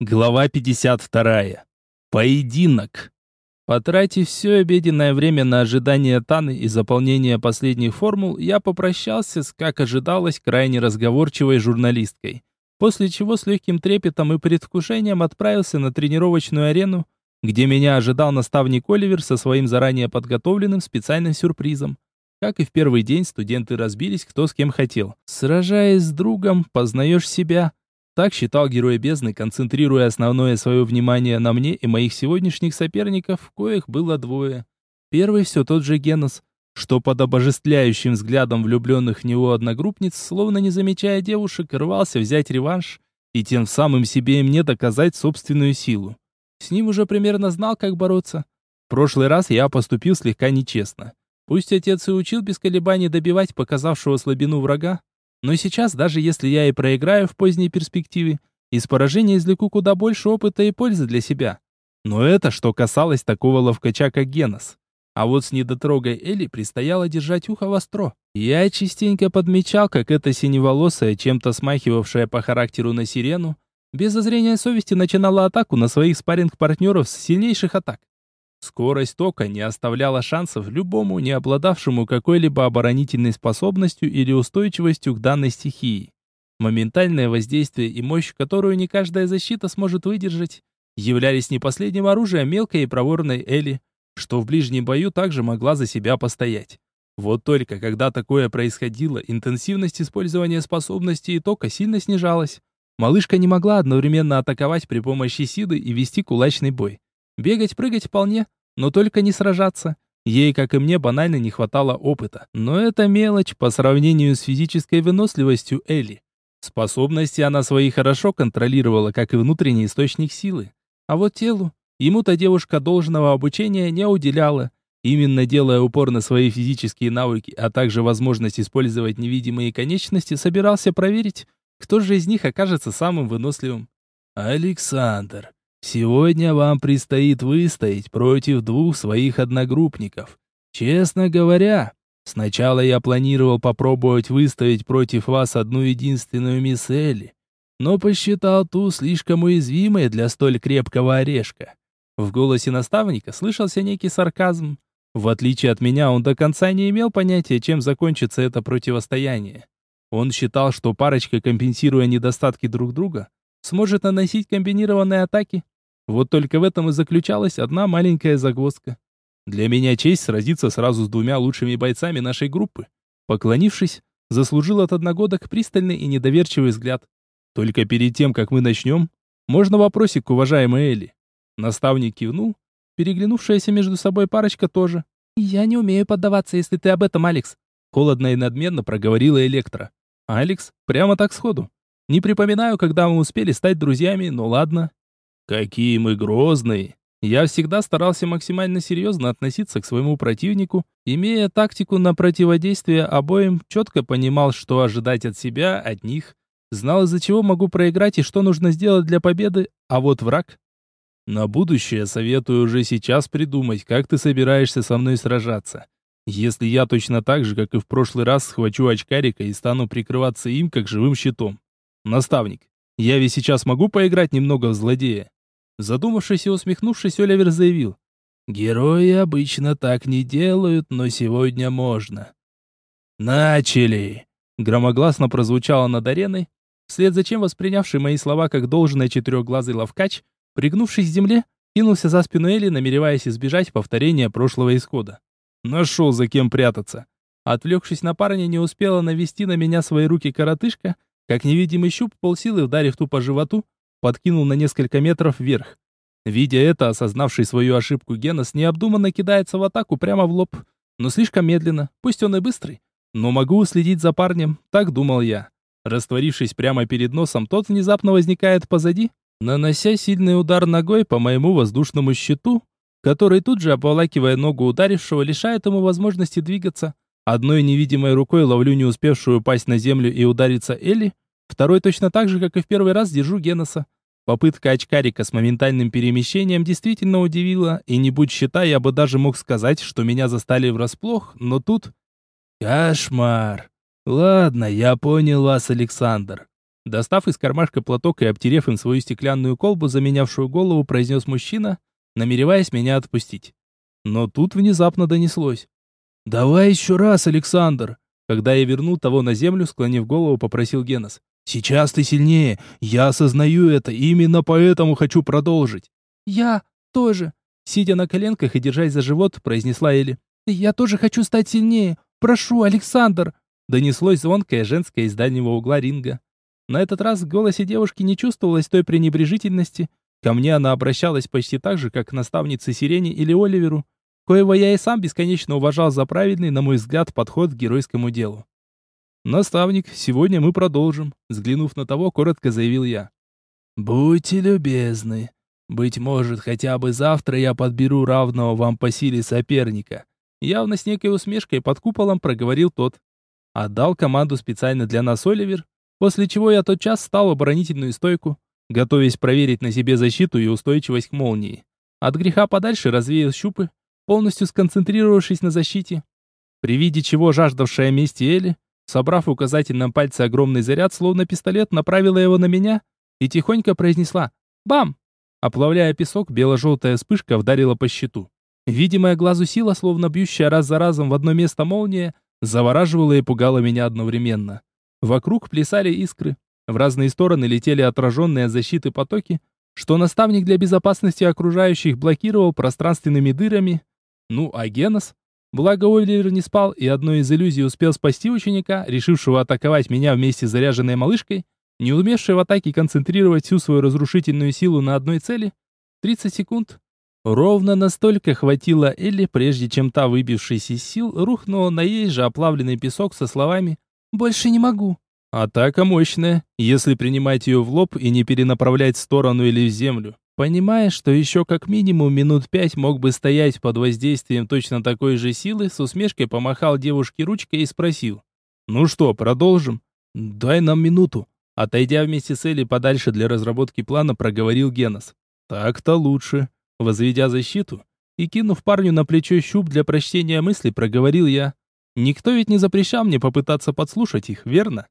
Глава 52. Поединок. Потратив все обеденное время на ожидание Таны и заполнение последних формул, я попрощался с, как ожидалось, крайне разговорчивой журналисткой. После чего с легким трепетом и предвкушением отправился на тренировочную арену, где меня ожидал наставник Оливер со своим заранее подготовленным специальным сюрпризом. Как и в первый день, студенты разбились кто с кем хотел. Сражаясь с другом, познаешь себя – так считал герой бездны, концентрируя основное свое внимание на мне и моих сегодняшних соперников, коих было двое. Первый все тот же Генос, что под обожествляющим взглядом влюбленных в него одногруппниц, словно не замечая девушек, рвался взять реванш и тем самым себе и мне доказать собственную силу. С ним уже примерно знал, как бороться. В прошлый раз я поступил слегка нечестно. Пусть отец и учил без колебаний добивать показавшего слабину врага, но сейчас, даже если я и проиграю в поздней перспективе, из поражения извлеку куда больше опыта и пользы для себя. Но это что касалось такого ловкача, как Генос. А вот с недотрогой Элли предстояло держать ухо востро. Я частенько подмечал, как эта синеволосая, чем-то смахивавшая по характеру на сирену, без зазрения совести начинала атаку на своих спарринг-партнеров с сильнейших атак. Скорость тока не оставляла шансов любому, не обладавшему какой-либо оборонительной способностью или устойчивостью к данной стихии. Моментальное воздействие и мощь, которую не каждая защита сможет выдержать, являлись не последним оружием мелкой и проворной Эли, что в ближнем бою также могла за себя постоять. Вот только когда такое происходило, интенсивность использования способностей и тока сильно снижалась. Малышка не могла одновременно атаковать при помощи силы и вести кулачный бой. Бегать-прыгать вполне, но только не сражаться. Ей, как и мне, банально не хватало опыта. Но это мелочь по сравнению с физической выносливостью Элли. Способности она свои хорошо контролировала, как и внутренний источник силы. А вот телу, ему-то девушка должного обучения не уделяла. Именно делая упор на свои физические навыки, а также возможность использовать невидимые конечности, собирался проверить, кто же из них окажется самым выносливым. «Александр, Сегодня вам предстоит выстоять против двух своих одногруппников. Честно говоря, сначала я планировал попробовать выставить против вас одну единственную мисс Элли, но посчитал ту слишком уязвимой для столь крепкого орешка. В голосе наставника слышался некий сарказм. В отличие от меня, он до конца не имел понятия, чем закончится это противостояние. Он считал, что парочка, компенсируя недостатки друг друга, сможет наносить комбинированные атаки, вот только в этом и заключалась одна маленькая загвоздка. Для меня честь сразиться сразу с двумя лучшими бойцами нашей группы. Поклонившись, заслужил от одногодок пристальный и недоверчивый взгляд. Только перед тем, как мы начнем, можно вопросик к уважаемой Элли. Наставник кивнул, переглянувшаяся между собой парочка тоже. «Я не умею поддаваться, если ты об этом, Алекс», холодно и надменно проговорила Электра. «Алекс? Прямо так сходу. Не припоминаю, когда мы успели стать друзьями, но ладно, Какие мы грозные! Я всегда старался максимально серьезно относиться к своему противнику, имея тактику на противодействие обоим, четко понимал, что ожидать от себя, от них, знал, из-за чего могу проиграть и что нужно сделать для победы, а вот враг... На будущее советую уже сейчас придумать, как ты собираешься со мной сражаться. Если я точно так же, как и в прошлый раз, схвачу очкарика и стану прикрываться им, как живым щитом. Наставник, я ведь сейчас могу поиграть немного в злодея? Задумавшись и усмехнувшись, Оливер заявил. «Герои обычно так не делают, но сегодня можно». «Начали!» Громогласно прозвучало над ареной, вслед за чем воспринявший мои слова как должное четырехглазый ловкач, пригнувшись к земле, кинулся за спину Эли, намереваясь избежать повторения прошлого исхода. Нашел за кем прятаться. Отвлекшись на парня, не успела навести на меня свои руки коротышка, как невидимый щуп полсилы, ударив ту по животу, подкинул на несколько метров вверх. Видя это, осознавший свою ошибку Генос необдуманно кидается в атаку прямо в лоб, но слишком медленно, пусть он и быстрый. Но могу уследить за парнем, так думал я. Растворившись прямо перед носом, тот внезапно возникает позади, нанося сильный удар ногой по моему воздушному щиту, который тут же, обволакивая ногу ударившего, лишает ему возможности двигаться. Одной невидимой рукой ловлю не успевшую упасть на землю и удариться Элли, Второй точно так же, как и в первый раз, держу Геноса. Попытка очкарика с моментальным перемещением действительно удивила, и не будь щита, я бы даже мог сказать, что меня застали врасплох, но тут... Кошмар. Ладно, я понял вас, Александр. Достав из кармашка платок и обтерев им свою стеклянную колбу, заменявшую голову, произнес мужчина, намереваясь меня отпустить. Но тут внезапно донеслось. «Давай еще раз, Александр!» Когда я вернул того на землю, склонив голову, попросил Генос. «Сейчас ты сильнее. Я осознаю это, именно поэтому хочу продолжить». «Я тоже», сидя на коленках и держась за живот, произнесла Эли. «Я тоже хочу стать сильнее. Прошу, Александр!» Донеслось звонкое женское из дальнего угла ринга. На этот раз в голосе девушки не чувствовалось той пренебрежительности. Ко мне она обращалась почти так же, как к наставнице Сирене или Оливеру, коего я и сам бесконечно уважал за правильный, на мой взгляд, подход к геройскому делу. «Наставник, сегодня мы продолжим», — взглянув на того, коротко заявил я. «Будьте любезны. Быть может, хотя бы завтра я подберу равного вам по силе соперника». Явно с некой усмешкой под куполом проговорил тот. Отдал команду специально для нас Оливер, после чего я тотчас стал оборонительную стойку, готовясь проверить на себе защиту и устойчивость к молнии. От греха подальше развеял щупы, полностью сконцентрировавшись на защите. При виде чего жаждавшая мести Эли, собрав в указательном пальце огромный заряд, словно пистолет, направила его на меня и тихонько произнесла «Бам!». Оплавляя песок, бело-желтая вспышка вдарила по щиту. Видимая глазу сила, словно бьющая раз за разом в одно место молния, завораживала и пугала меня одновременно. Вокруг плясали искры, в разные стороны летели отраженные от защиты потоки, что наставник для безопасности окружающих блокировал пространственными дырами, ну, а Генос? Благо Ойлер не спал, и одной из иллюзий успел спасти ученика, решившего атаковать меня вместе с заряженной малышкой, не умевшей в атаке концентрировать всю свою разрушительную силу на одной цели. 30 секунд. Ровно настолько хватило Элли, прежде чем та, выбившись из сил, рухнула на ей же оплавленный песок со словами «Больше не могу». Атака мощная, если принимать ее в лоб и не перенаправлять в сторону или в землю. Понимая, что еще как минимум минут пять мог бы стоять под воздействием точно такой же силы, с усмешкой помахал девушке ручкой и спросил. «Ну что, продолжим?» «Дай нам минуту». Отойдя вместе с Элли подальше для разработки плана, проговорил Генос. «Так-то лучше». Возведя защиту и кинув парню на плечо щуп для прочтения мыслей, проговорил я. «Никто ведь не запрещал мне попытаться подслушать их, верно?»